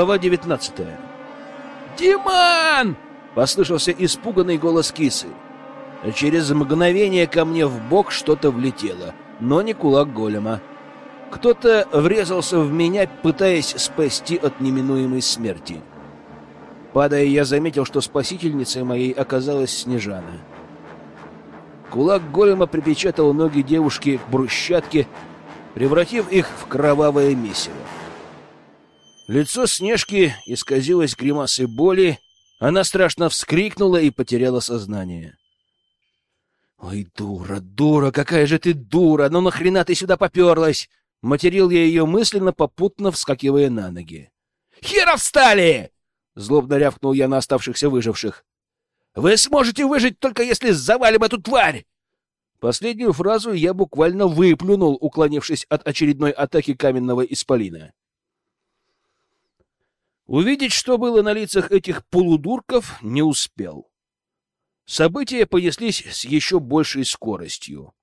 Глава 19 «Диман!» — послышался испуганный голос кисы. Через мгновение ко мне в бок что-то влетело, но не кулак голема. Кто-то врезался в меня, пытаясь спасти от неминуемой смерти. Падая, я заметил, что спасительницей моей оказалась Снежана. Кулак голема припечатал ноги девушки к брусчатке, превратив их в кровавое месиво. Лицо Снежки исказилось гримасой боли, она страшно вскрикнула и потеряла сознание. «Ой, дура, дура, какая же ты дура! Ну нахрена ты сюда поперлась?» Материл я ее мысленно, попутно вскакивая на ноги. «Хера встали!» — злобно рявкнул я на оставшихся выживших. «Вы сможете выжить, только если завалим эту тварь!» Последнюю фразу я буквально выплюнул, уклонившись от очередной атаки каменного исполина. Увидеть, что было на лицах этих полудурков, не успел. События понеслись с еще большей скоростью.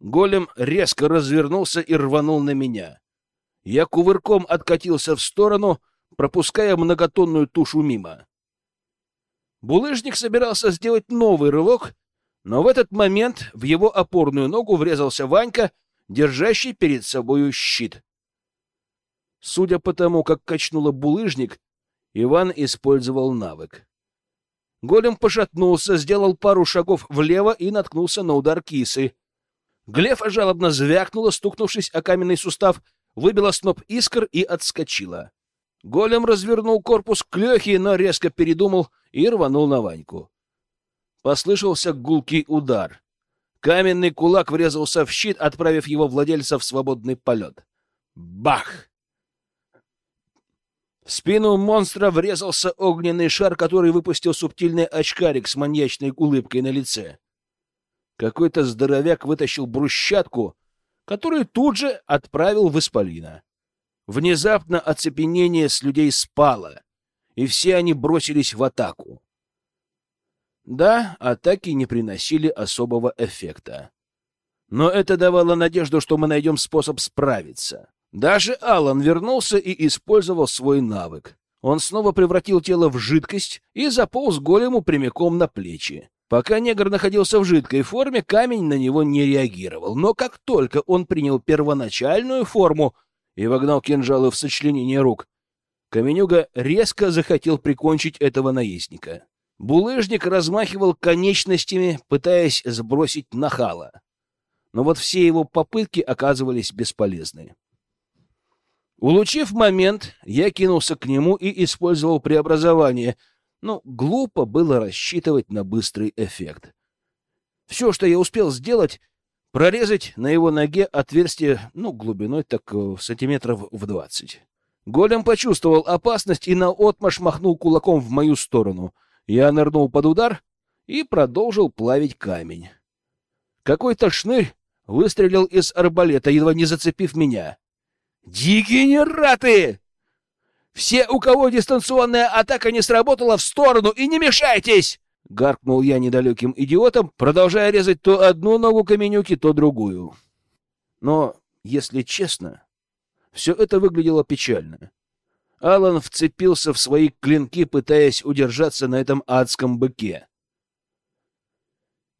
Голем резко развернулся и рванул на меня. Я кувырком откатился в сторону, пропуская многотонную тушу мимо. Булыжник собирался сделать новый рывок, но в этот момент в его опорную ногу врезался Ванька, держащий перед собою щит. Судя по тому, как качнуло булыжник, Иван использовал навык. Голем пошатнулся, сделал пару шагов влево и наткнулся на удар кисы. Глефа жалобно звякнула, стукнувшись о каменный сустав, выбила сноп искр и отскочила. Голем развернул корпус к Лехе, но резко передумал и рванул на Ваньку. Послышался гулкий удар. Каменный кулак врезался в щит, отправив его владельца в свободный полет. Бах! В спину монстра врезался огненный шар, который выпустил субтильный очкарик с маньячной улыбкой на лице. Какой-то здоровяк вытащил брусчатку, которую тут же отправил в Исполина. Внезапно оцепенение с людей спало, и все они бросились в атаку. Да, атаки не приносили особого эффекта. Но это давало надежду, что мы найдем способ справиться. Даже Алан вернулся и использовал свой навык. Он снова превратил тело в жидкость и заполз голему прямиком на плечи. Пока негр находился в жидкой форме, камень на него не реагировал. Но как только он принял первоначальную форму и вогнал кинжалы в сочленение рук, Каменюга резко захотел прикончить этого наездника. Булыжник размахивал конечностями, пытаясь сбросить нахала. Но вот все его попытки оказывались бесполезны. Улучив момент, я кинулся к нему и использовал преобразование. Ну, глупо было рассчитывать на быстрый эффект. Все, что я успел сделать, прорезать на его ноге отверстие, ну, глубиной так э, сантиметров в двадцать. Голем почувствовал опасность и наотмашь махнул кулаком в мою сторону. Я нырнул под удар и продолжил плавить камень. Какой-то шнырь выстрелил из арбалета, едва не зацепив меня. Дегенераты! Все, у кого дистанционная атака не сработала, в сторону и не мешайтесь! Гаркнул я недалеким идиотом, продолжая резать то одну ногу каменюки, то другую. Но, если честно, все это выглядело печально. Алан вцепился в свои клинки, пытаясь удержаться на этом адском быке.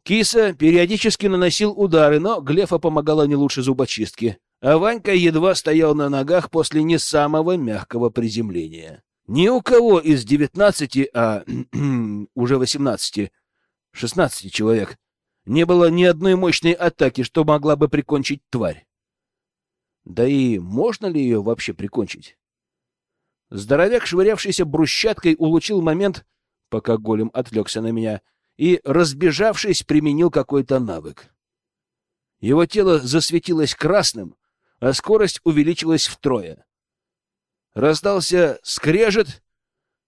Киса периодически наносил удары, но Глефа помогала не лучше зубочистки а Ванька едва стоял на ногах после не самого мягкого приземления. Ни у кого из девятнадцати, а уже восемнадцати, шестнадцати человек не было ни одной мощной атаки, что могла бы прикончить тварь. Да и можно ли ее вообще прикончить? Здоровяк, швырявшийся брусчаткой, улучил момент, пока голем отвлекся на меня, и, разбежавшись, применил какой-то навык. Его тело засветилось красным, а скорость увеличилась втрое. Раздался скрежет,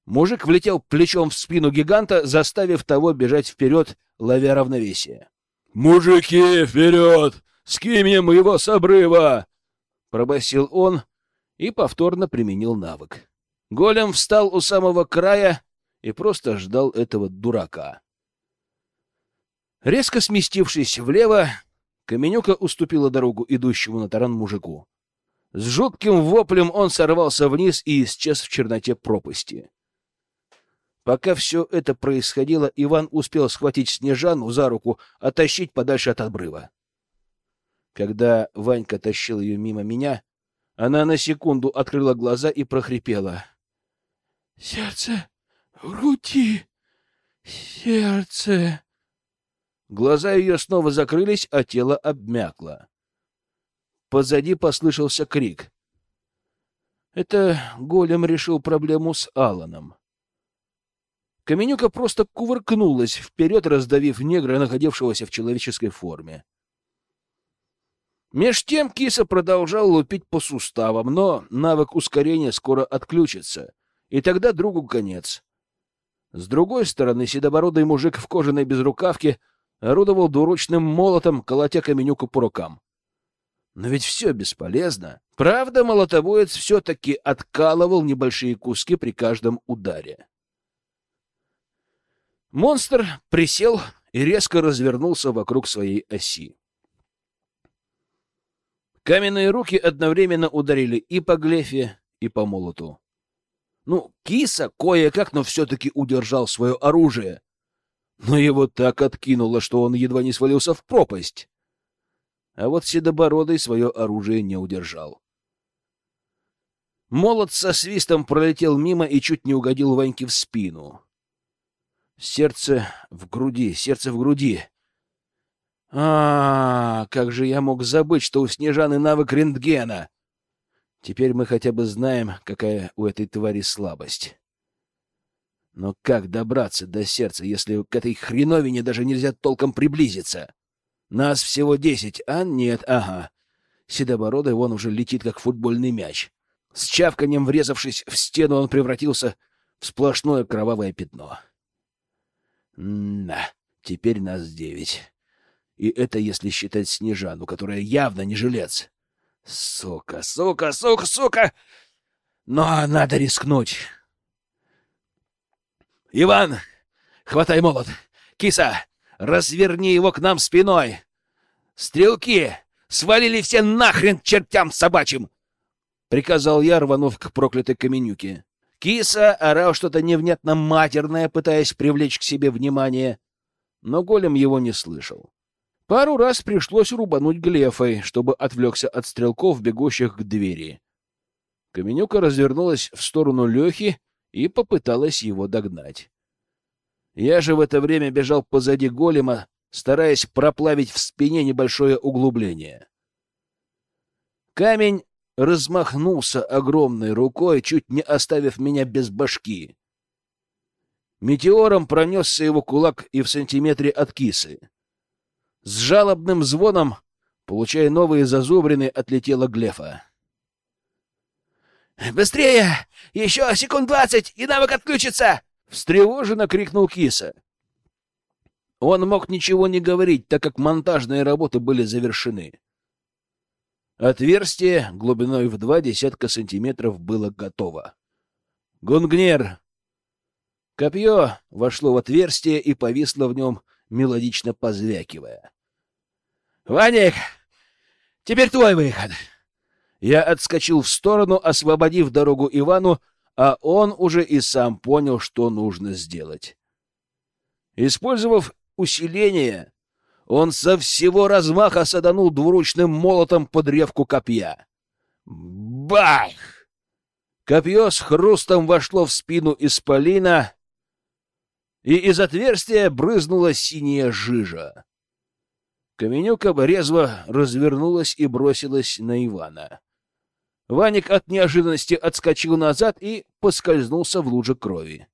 мужик влетел плечом в спину гиганта, заставив того бежать вперед, ловя равновесие. «Мужики, вперед! Скинем его с обрыва!» — пробасил он и повторно применил навык. Голем встал у самого края и просто ждал этого дурака. Резко сместившись влево, Каменюка уступила дорогу идущему на таран мужику. С жутким воплем он сорвался вниз и исчез в черноте пропасти. Пока все это происходило, Иван успел схватить Снежану за руку, оттащить подальше от обрыва. Когда Ванька тащил ее мимо меня, она на секунду открыла глаза и прохрипела. — Сердце в груди, сердце. Глаза ее снова закрылись, а тело обмякло. Позади послышался крик. Это голем решил проблему с Аланом. Каменюка просто кувыркнулась вперед, раздавив негра, находившегося в человеческой форме. Меж тем киса продолжал лупить по суставам, но навык ускорения скоро отключится, и тогда другу конец. С другой стороны, седобородый мужик в кожаной безрукавке орудовал двуручным молотом, колотя каменюку по рукам. Но ведь все бесполезно. Правда, молотобоец все-таки откалывал небольшие куски при каждом ударе. Монстр присел и резко развернулся вокруг своей оси. Каменные руки одновременно ударили и по глефе, и по молоту. Ну, киса кое-как, но все-таки удержал свое оружие. Но его так откинуло, что он едва не свалился в пропасть а вот Седобородый свое оружие не удержал. Молот со свистом пролетел мимо и чуть не угодил Ваньке в спину. Сердце в груди, сердце в груди. А, -а, а, как же я мог забыть, что у Снежаны навык рентгена. Теперь мы хотя бы знаем, какая у этой твари слабость. Но как добраться до сердца, если к этой хреновине даже нельзя толком приблизиться? Нас всего десять, а нет, ага. Седобородый вон уже летит, как футбольный мяч. С чавканием врезавшись в стену, он превратился в сплошное кровавое пятно. Да, теперь нас девять. И это если считать Снежану, которая явно не жилец. Сука, сука, сука, сука! Но надо рискнуть. Иван, хватай молот. Киса, Разверни его к нам спиной! Стрелки! Свалили все нахрен чертям собачьим!» Приказал я, рванув к проклятой каменюке. Киса орал что-то невнятно матерное, пытаясь привлечь к себе внимание, но голем его не слышал. Пару раз пришлось рубануть глефой, чтобы отвлекся от стрелков, бегущих к двери. Каменюка развернулась в сторону Лехи и попыталась его догнать. Я же в это время бежал позади голема, стараясь проплавить в спине небольшое углубление. Камень размахнулся огромной рукой, чуть не оставив меня без башки. Метеором пронесся его кулак и в сантиметре от кисы. С жалобным звоном, получая новые зазубрины, отлетела глефа. «Быстрее! Еще секунд двадцать, и навык отключится!» Встревоженно крикнул киса. Он мог ничего не говорить, так как монтажные работы были завершены. Отверстие глубиной в два десятка сантиметров было готово. «Гунгнер!» Копье вошло в отверстие и повисло в нем, мелодично позвякивая. «Ваник, теперь твой выход!» Я отскочил в сторону, освободив дорогу Ивану, а он уже и сам понял, что нужно сделать. Использовав усиление, он со всего размаха саданул двуручным молотом под древку копья. Бах! Копье с хрустом вошло в спину исполина, и из отверстия брызнула синяя жижа. Каменюка резво развернулась и бросилась на Ивана. Ваник от неожиданности отскочил назад и поскользнулся в луже крови.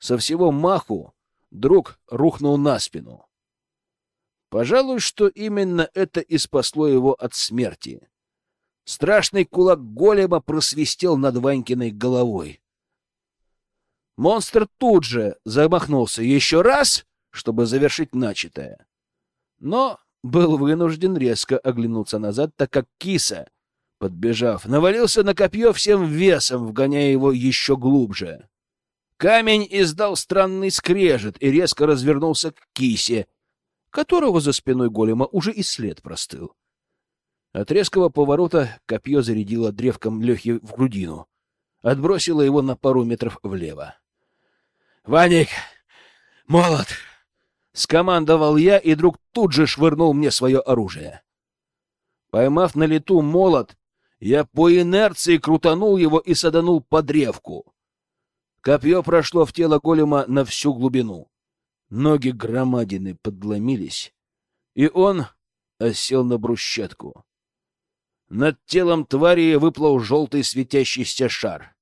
Со всего маху друг рухнул на спину. Пожалуй, что именно это и спасло его от смерти. Страшный кулак голема просвистел над Ванькиной головой. Монстр тут же замахнулся еще раз, чтобы завершить начатое. Но был вынужден резко оглянуться назад, так как киса — Подбежав, навалился на копье всем весом, вгоняя его еще глубже. Камень издал странный скрежет и резко развернулся к кисе, которого за спиной голема уже и след простыл. От резкого поворота копье зарядило древком Лехи в грудину, отбросило его на пару метров влево. «Ваник! Молот!» — скомандовал я, и друг тут же швырнул мне свое оружие. Поймав на лету молот, я по инерции крутанул его и саданул по древку. Копье прошло в тело голема на всю глубину. Ноги громадины подломились, и он осел на брусчатку. Над телом твари выплыл желтый светящийся шар.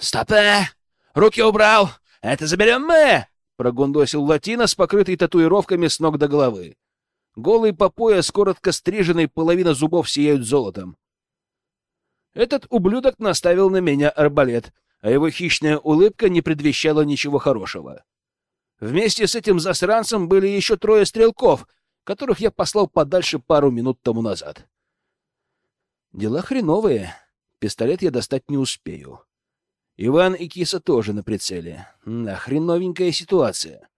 «Стопе! Руки убрал! Это заберем мы!» — прогундосил Латина с покрытой татуировками с ног до головы. Голый по пояс, коротко стриженный, половина зубов сияют золотом. Этот ублюдок наставил на меня арбалет, а его хищная улыбка не предвещала ничего хорошего. Вместе с этим засранцем были еще трое стрелков, которых я послал подальше пару минут тому назад. Дела хреновые. Пистолет я достать не успею. Иван и Киса тоже на прицеле. Да, хреновенькая ситуация.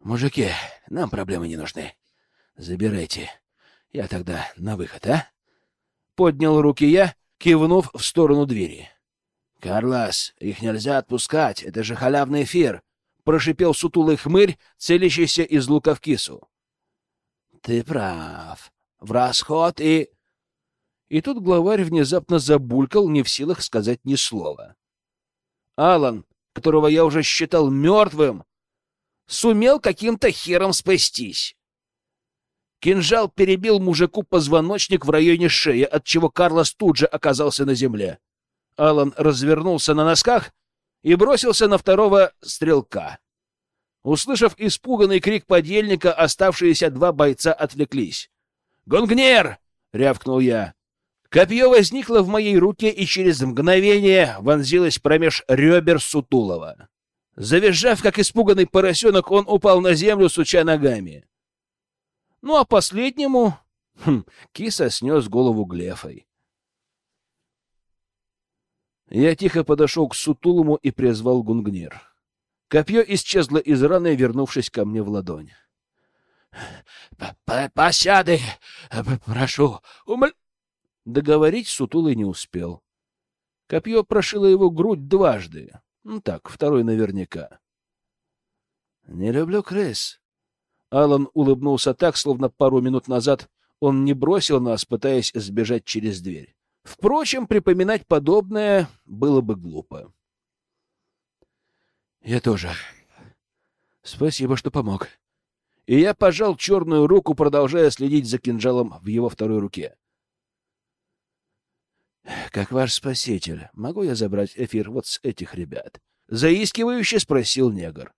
Мужики, нам проблемы не нужны. Забирайте. Я тогда на выход, а? Поднял руки я, кивнув в сторону двери. Карлас, их нельзя отпускать, это же халявный эфир, прошипел сутулый хмырь, целящийся из лука в кису. Ты прав. В расход и И тут главарь внезапно забулькал, не в силах сказать ни слова. Алан, которого я уже считал мертвым, сумел каким-то хером спастись. Кинжал перебил мужику позвоночник в районе шеи, от чего Карлос тут же оказался на земле. Алан развернулся на носках и бросился на второго стрелка. Услышав испуганный крик подельника, оставшиеся два бойца отвлеклись. «Гонгнер!» — рявкнул я. Копье возникло в моей руке и через мгновение вонзилось промеж ребер Сутулова. Завизжав, как испуганный поросенок, он упал на землю, суча ногами. Ну, а последнему... Хм, киса снес голову Глефой. Я тихо подошел к Сутулому и призвал Гунгнир. Копье исчезло из раны, вернувшись ко мне в ладонь. — Пощады! Прошу! Умоль... Договорить Сутулый не успел. Копье прошило его грудь дважды. Ну так, второй наверняка. Не люблю крыс. Алан улыбнулся так, словно пару минут назад он не бросил нас, пытаясь сбежать через дверь. Впрочем, припоминать подобное было бы глупо. Я тоже. Спасибо, что помог. И я пожал черную руку, продолжая следить за кинжалом в его второй руке. Как ваш спаситель, могу я забрать эфир вот с этих ребят? Заискивающе спросил негр.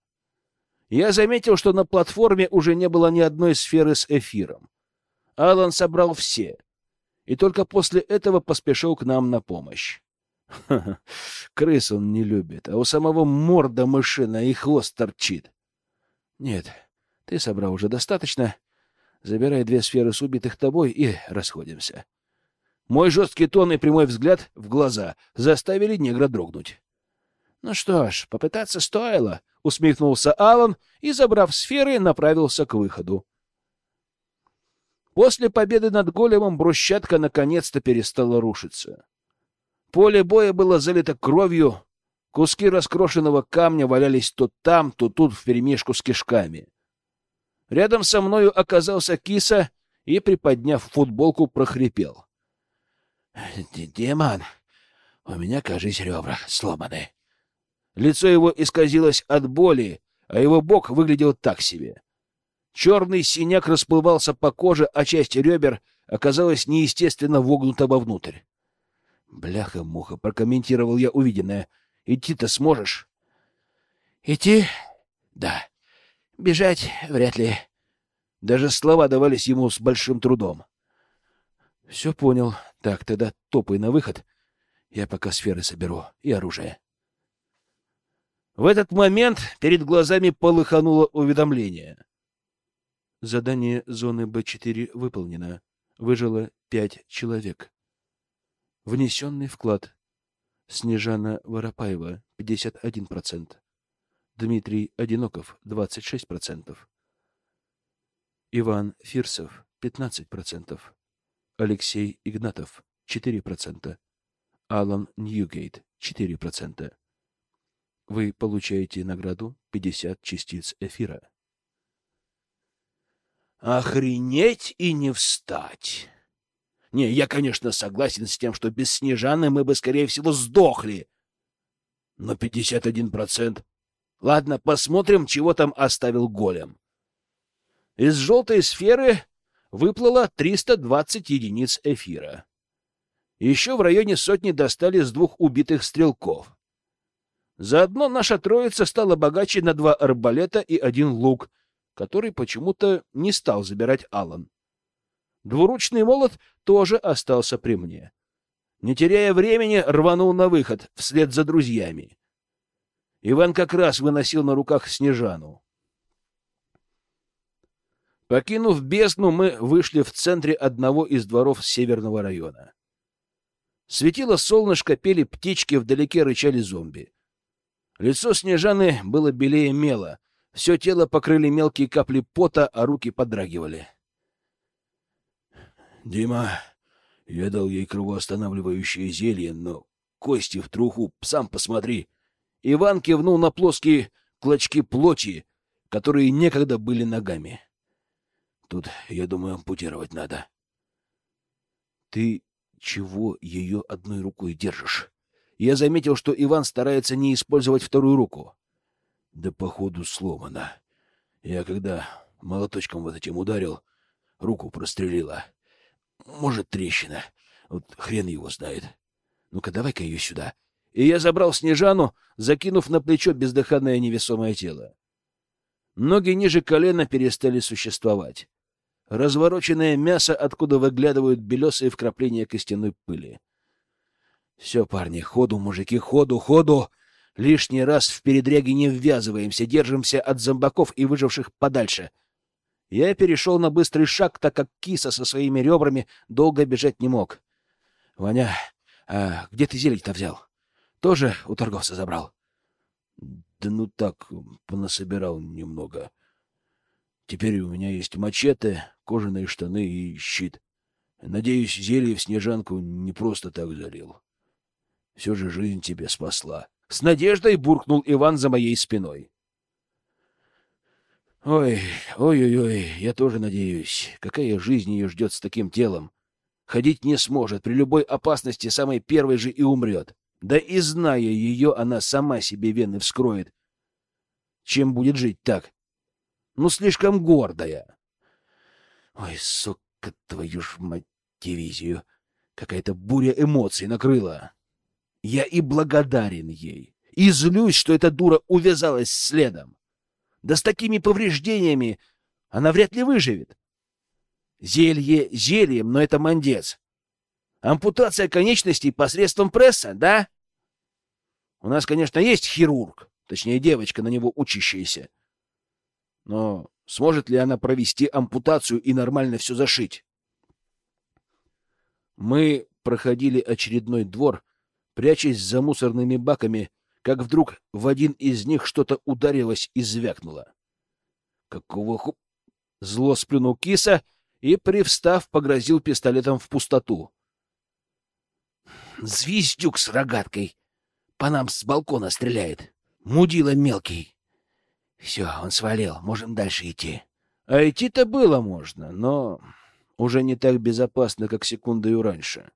Я заметил, что на платформе уже не было ни одной сферы с эфиром. Алан собрал все, и только после этого поспешил к нам на помощь. Ха крыс он не любит, а у самого морда мышина и хвост торчит. Нет, ты собрал уже достаточно. Забирай две сферы с убитых тобой и расходимся. Мой жесткий тон и прямой взгляд в глаза заставили негра дрогнуть. Ну что ж, попытаться стоило, усмехнулся Алан и, забрав сферы, направился к выходу. После победы над големом брусчатка наконец-то перестала рушиться. Поле боя было залито кровью, куски раскрошенного камня валялись то там, то тут вперемешку с кишками. Рядом со мною оказался киса и, приподняв футболку, прохрипел. Демон, у меня, кажись, ребра сломаны. Лицо его исказилось от боли, а его бок выглядел так себе. Черный синяк расплывался по коже, а часть ребер оказалась неестественно вогнута вовнутрь. Бляха-муха, прокомментировал я увиденное. Идти-то сможешь? Идти? Да. Бежать вряд ли. Даже слова давались ему с большим трудом. Все понял. Так, тогда топай на выход. Я пока сферы соберу и оружие. В этот момент перед глазами полыхануло уведомление. Задание зоны Б4 выполнено. Выжило пять человек. Внесенный вклад. Снежана Воропаева, 51%. Дмитрий Одиноков, 26%. Иван Фирсов — 15%. Алексей Игнатов — 4%. Алан Ньюгейт — 4%. Вы получаете награду 50 частиц эфира. Охренеть и не встать! Не, я, конечно, согласен с тем, что без Снежаны мы бы, скорее всего, сдохли. Но 51%... Ладно, посмотрим, чего там оставил голем. Из желтой сферы выплыло 320 единиц эфира. Еще в районе сотни достали с двух убитых стрелков. Заодно наша троица стала богаче на два арбалета и один лук, который почему-то не стал забирать Алан. Двуручный молот тоже остался при мне. Не теряя времени, рванул на выход вслед за друзьями. Иван как раз выносил на руках Снежану. Покинув бездну, мы вышли в центре одного из дворов северного района. Светило солнышко, пели птички, вдалеке рычали зомби. Лицо Снежаны было белее мела, все тело покрыли мелкие капли пота, а руки подрагивали. — Дима, я дал ей кровоостанавливающее зелье, но кости в труху, сам посмотри. Иван кивнул на плоские клочки плоти, которые некогда были ногами. Тут, я думаю, ампутировать надо. Ты чего ее одной рукой держишь? Я заметил, что Иван старается не использовать вторую руку. Да походу сломано. Я когда молоточком вот этим ударил, руку прострелила. Может, трещина. Вот хрен его знает. Ну-ка, давай-ка ее сюда. И я забрал Снежану, закинув на плечо бездыханное невесомое тело. Ноги ниже колена перестали существовать. Развороченное мясо, откуда выглядывают белесые вкрапления костяной пыли. Все, парни, ходу, мужики, ходу, ходу! Лишний раз в передряги не ввязываемся, держимся от зомбаков и выживших подальше. Я перешел на быстрый шаг, так как киса со своими ребрами долго бежать не мог. — Ваня, а где ты зелень-то взял? Тоже у торговца забрал? — Да ну так, понасобирал немного. Теперь у меня есть мачете, кожаные штаны и щит. Надеюсь, зелье в снежанку не просто так залил. Все же жизнь тебе спасла. С надеждой буркнул Иван за моей спиной. Ой, ой-ой-ой, я тоже надеюсь. Какая жизнь ее ждет с таким телом? Ходить не сможет, при любой опасности самой первой же и умрет. Да и зная ее, она сама себе вены вскроет. Чем будет жить так? Ну, слишком гордая. Ой, сука, твою ж мать, дивизию. Какая-то буря эмоций накрыла. Я и благодарен ей, и злюсь, что эта дура увязалась следом. Да с такими повреждениями она вряд ли выживет. Зелье зельем, но это мандец. Ампутация конечностей посредством пресса, да? У нас, конечно, есть хирург, точнее, девочка на него учащаяся. Но сможет ли она провести ампутацию и нормально все зашить? Мы проходили очередной двор, прячась за мусорными баками, как вдруг в один из них что-то ударилось и звякнуло. Какого ху... Зло сплюнул киса и, привстав, погрозил пистолетом в пустоту. Звездюк с рогаткой. По нам с балкона стреляет. Мудила мелкий. Все, он свалил. Можем дальше идти. А идти-то было можно, но уже не так безопасно, как секундою раньше.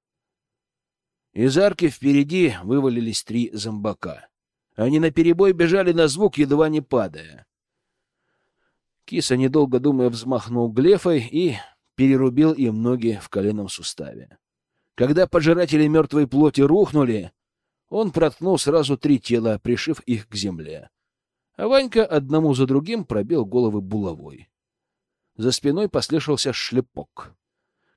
Из арки впереди вывалились три зомбака. Они наперебой бежали на звук, едва не падая. Киса, недолго думая, взмахнул глефой и перерубил им ноги в коленном суставе. Когда пожиратели мертвой плоти рухнули, он проткнул сразу три тела, пришив их к земле. А Ванька одному за другим пробил головы булавой. За спиной послышался шлепок.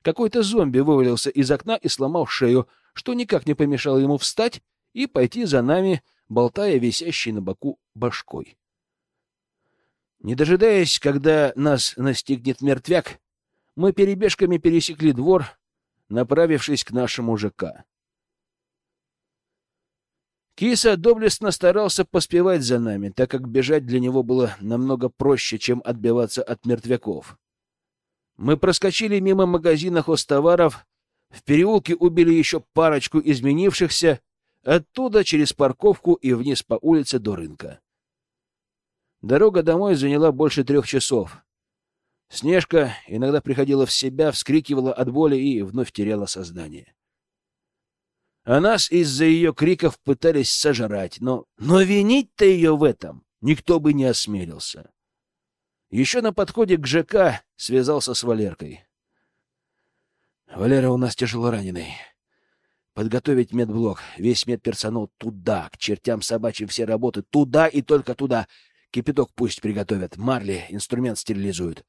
Какой-то зомби вывалился из окна и сломал шею, что никак не помешало ему встать и пойти за нами, болтая висящей на боку башкой. Не дожидаясь, когда нас настигнет мертвяк, мы перебежками пересекли двор, направившись к нашему ЖК. Киса доблестно старался поспевать за нами, так как бежать для него было намного проще, чем отбиваться от мертвяков. Мы проскочили мимо магазина хостоваров, в переулке убили еще парочку изменившихся, оттуда через парковку и вниз по улице до рынка. Дорога домой заняла больше трех часов. Снежка иногда приходила в себя, вскрикивала от боли и вновь теряла сознание. А нас из-за ее криков пытались сожрать, но, но винить-то ее в этом никто бы не осмелился. Еще на подходе к ЖК связался с Валеркой. «Валера у нас тяжело раненый. Подготовить медблок, весь медперсонал туда, к чертям собачьим все работы, туда и только туда. Кипяток пусть приготовят, марли, инструмент стерилизуют.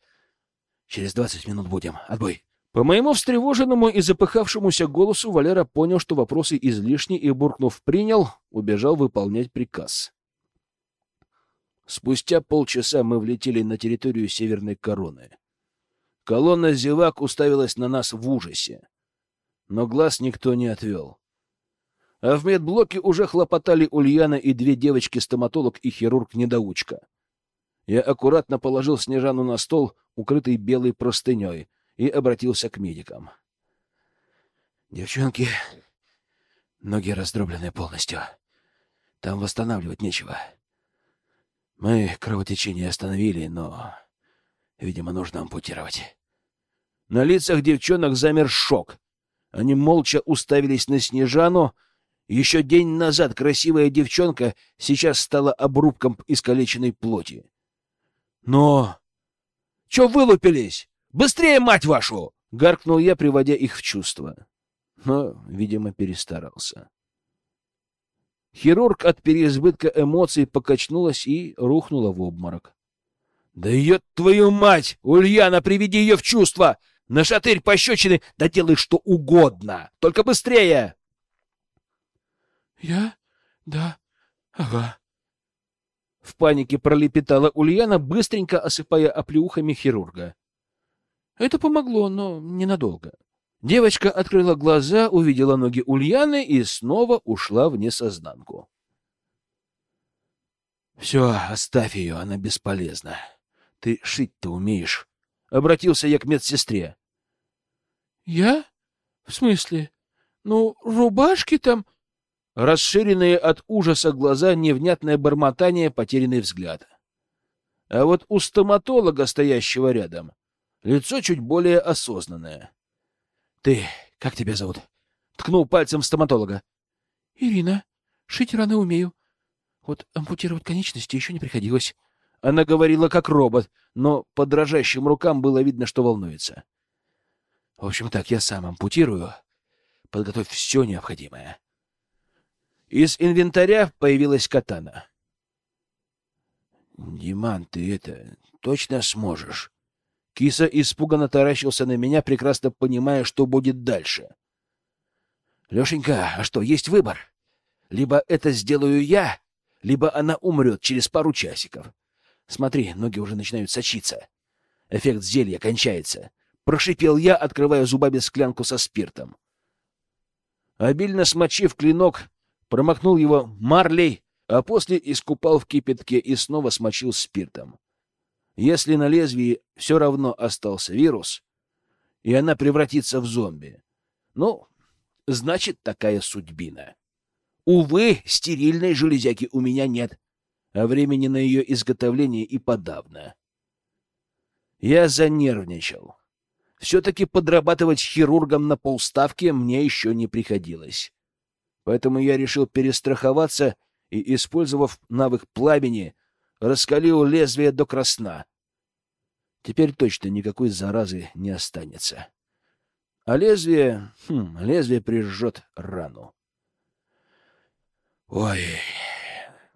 Через двадцать минут будем. Отбой!» По моему встревоженному и запыхавшемуся голосу Валера понял, что вопросы излишни, и, буркнув «принял», убежал выполнять приказ. Спустя полчаса мы влетели на территорию Северной Короны. Колонна зевак уставилась на нас в ужасе. Но глаз никто не отвел. А в медблоке уже хлопотали Ульяна и две девочки-стоматолог и хирург-недоучка. Я аккуратно положил Снежану на стол, укрытый белой простыней, и обратился к медикам. «Девчонки, ноги раздроблены полностью. Там восстанавливать нечего. Мы кровотечение остановили, но, видимо, нужно ампутировать. На лицах девчонок замер шок. Они молча уставились на Снежану. Еще день назад красивая девчонка сейчас стала обрубком искалеченной плоти. Но... Че вылупились? Быстрее, мать вашу! Гаркнул я, приводя их в чувство. Но, видимо, перестарался. Хирург от переизбытка эмоций покачнулась и рухнула в обморок. — Да ее твою мать! Ульяна, приведи ее в чувство! На шатырь пощечины, да делай что угодно! Только быстрее! — Я? Да. Ага. В панике пролепетала Ульяна, быстренько осыпая оплеухами хирурга. Это помогло, но ненадолго. Девочка открыла глаза, увидела ноги Ульяны и снова ушла в несознанку. «Все, оставь ее, она бесполезна. Ты шить-то умеешь?» — обратился я к медсестре. «Я? В смысле? Ну, рубашки там...» Расширенные от ужаса глаза, невнятное бормотание, потерянный взгляд. А вот у стоматолога, стоящего рядом, лицо чуть более осознанное. Ты, как тебя зовут? Ткнул пальцем в стоматолога. Ирина. Шить раны умею. Вот ампутировать конечности еще не приходилось. Она говорила как робот, но по дрожащим рукам было видно, что волнуется. В общем так, я сам ампутирую. Подготовь все необходимое. Из инвентаря появилась катана. Диман, ты это точно сможешь? Киса испуганно таращился на меня, прекрасно понимая, что будет дальше. Лешенька, а что, есть выбор? Либо это сделаю я, либо она умрет через пару часиков. Смотри, ноги уже начинают сочиться. Эффект зелья кончается. Прошипел я, открывая зубами склянку со спиртом. Обильно смочив клинок, промокнул его марлей, а после искупал в кипятке и снова смочил спиртом. Если на лезвии все равно остался вирус, и она превратится в зомби, ну, значит, такая судьбина. Увы, стерильной железяки у меня нет, а времени на ее изготовление и подавно. Я занервничал. Все-таки подрабатывать хирургом на полставки мне еще не приходилось. Поэтому я решил перестраховаться и, использовав навык пламени, раскалил лезвие до красна. Теперь точно никакой заразы не останется. А лезвие... Хм, лезвие прижжет рану. Ой,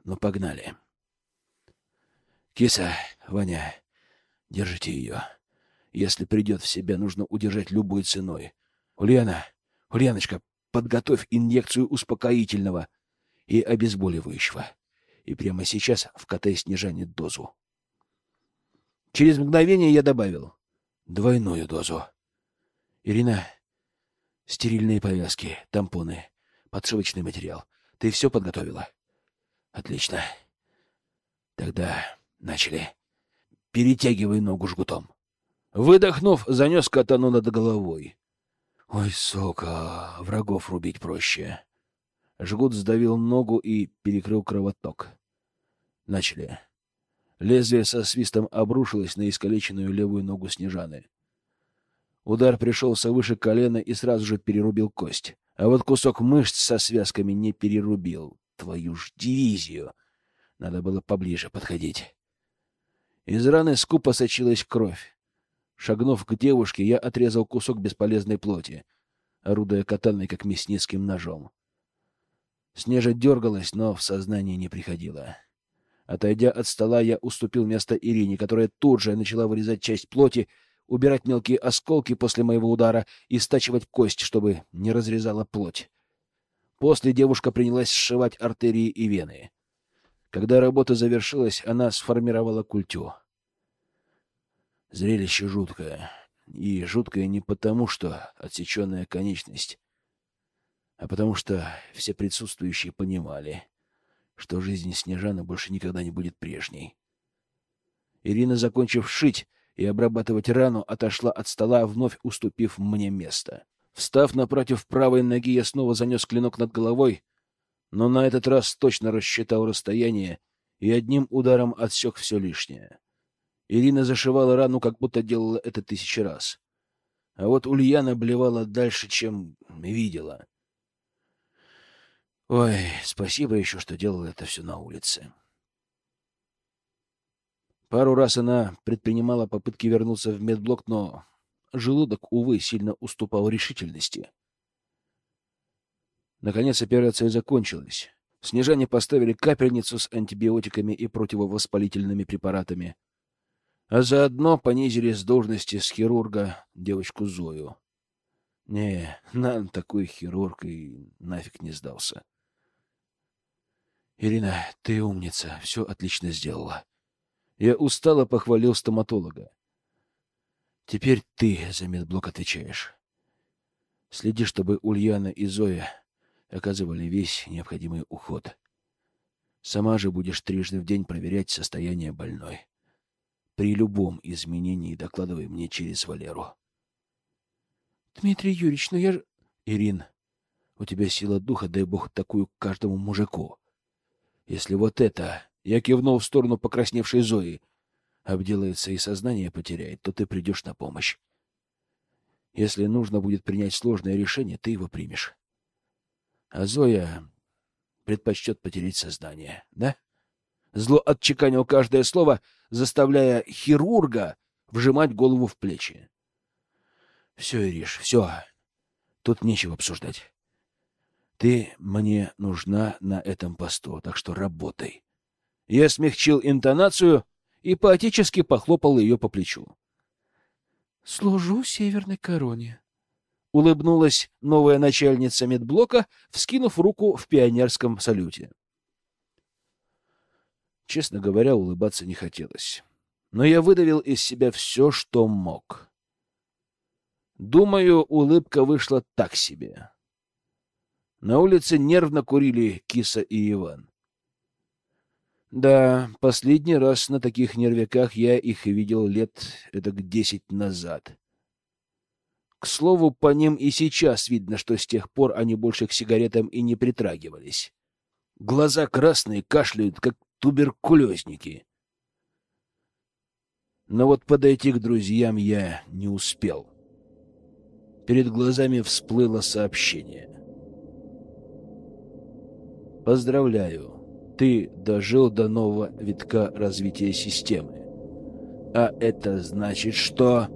ну погнали. Киса, Ваня, держите ее. Если придет в себя, нужно удержать любой ценой. Ульяна, Ульяночка, подготовь инъекцию успокоительного и обезболивающего и прямо сейчас вкатай Снежане дозу. Через мгновение я добавил двойную дозу. Ирина, стерильные повязки, тампоны, подшивочный материал. Ты все подготовила? Отлично. Тогда начали. Перетягивай ногу жгутом. Выдохнув, занес катану над головой. Ой, сука, врагов рубить проще. Жгут сдавил ногу и перекрыл кровоток. Начали. Лезвие со свистом обрушилось на искалеченную левую ногу Снежаны. Удар пришелся выше колена и сразу же перерубил кость. А вот кусок мышц со связками не перерубил. Твою ж дивизию! Надо было поближе подходить. Из раны скупо сочилась кровь. Шагнув к девушке, я отрезал кусок бесполезной плоти, орудуя катаной, как мясницким ножом. Снежа дергалась, но в сознание не приходила. Отойдя от стола, я уступил место Ирине, которая тут же начала вырезать часть плоти, убирать мелкие осколки после моего удара и стачивать кость, чтобы не разрезала плоть. После девушка принялась сшивать артерии и вены. Когда работа завершилась, она сформировала культю. Зрелище жуткое. И жуткое не потому, что отсеченная конечность, а потому что все присутствующие понимали, что жизнь Снежаны больше никогда не будет прежней. Ирина, закончив шить и обрабатывать рану, отошла от стола, вновь уступив мне место. Встав напротив правой ноги, я снова занес клинок над головой, но на этот раз точно рассчитал расстояние и одним ударом отсек все лишнее. Ирина зашивала рану, как будто делала это тысячи раз. А вот Ульяна блевала дальше, чем видела. Ой, спасибо еще, что делала это все на улице. Пару раз она предпринимала попытки вернуться в медблок, но желудок, увы, сильно уступал решительности. Наконец операция закончилась. Снежане поставили капельницу с антибиотиками и противовоспалительными препаратами, а заодно понизили с должности с хирурга девочку Зою. Не, нам такой хирург и нафиг не сдался. Ирина, ты умница, все отлично сделала. Я устало похвалил стоматолога. Теперь ты за медблок отвечаешь. Следи, чтобы Ульяна и Зоя оказывали весь необходимый уход. Сама же будешь трижды в день проверять состояние больной. При любом изменении докладывай мне через Валеру. Дмитрий Юрьевич, ну я же... Ирин, у тебя сила духа, дай бог, такую каждому мужику. Если вот это... Я кивнул в сторону покрасневшей Зои. Обделается и сознание потеряет, то ты придешь на помощь. Если нужно будет принять сложное решение, ты его примешь. А Зоя предпочтет потерять сознание, да? Зло отчеканил каждое слово, заставляя хирурга вжимать голову в плечи. Все, Ириш, все. Тут нечего обсуждать. Ты мне нужна на этом посту, так что работай. Я смягчил интонацию и поотечески похлопал ее по плечу. — Служу Северной Короне. Улыбнулась новая начальница медблока, вскинув руку в пионерском салюте. Честно говоря, улыбаться не хотелось. Но я выдавил из себя все, что мог. Думаю, улыбка вышла так себе. На улице нервно курили Киса и Иван. Да, последний раз на таких нервяках я их видел лет эдак десять назад. К слову, по ним и сейчас видно, что с тех пор они больше к сигаретам и не притрагивались. Глаза красные, кашляют, как туберкулезники. Но вот подойти к друзьям я не успел. Перед глазами всплыло сообщение. Поздравляю, ты дожил до нового витка развития системы. А это значит, что...